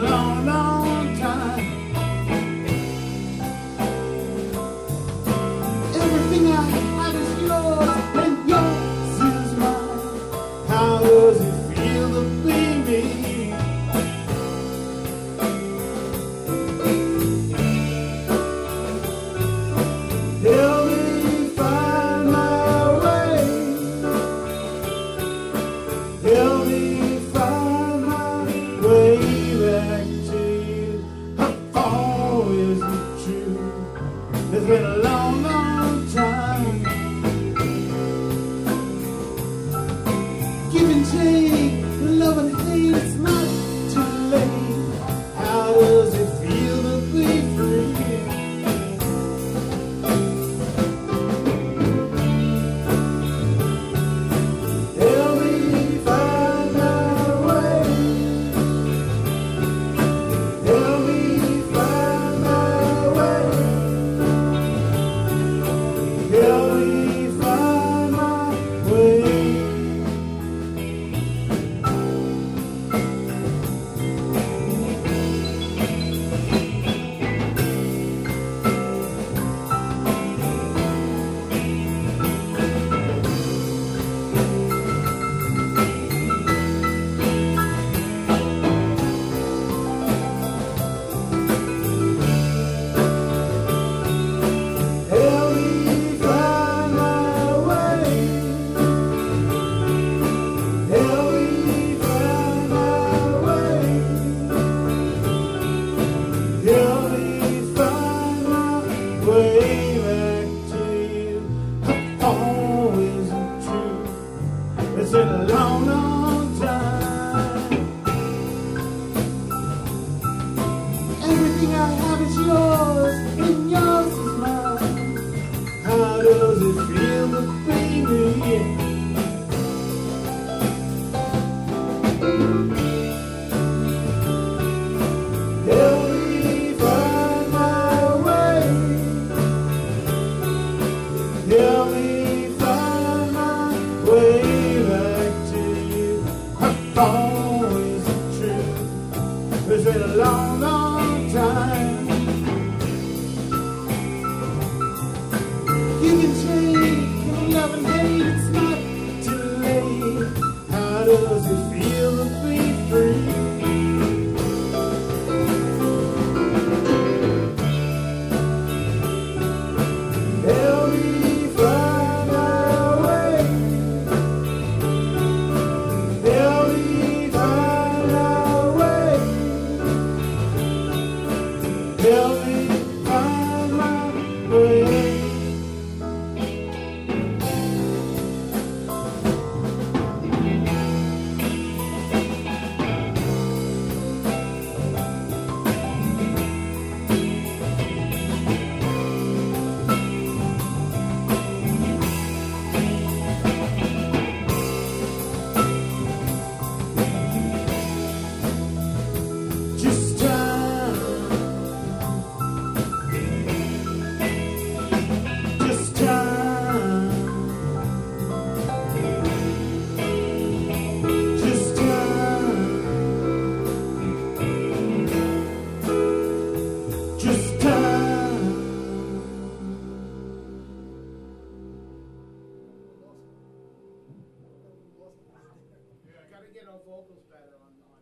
long, long time. It's been a long, long time. Everything I have is yours, and yours is mine. How does it feel to be me? Tell me long, long time. vocals better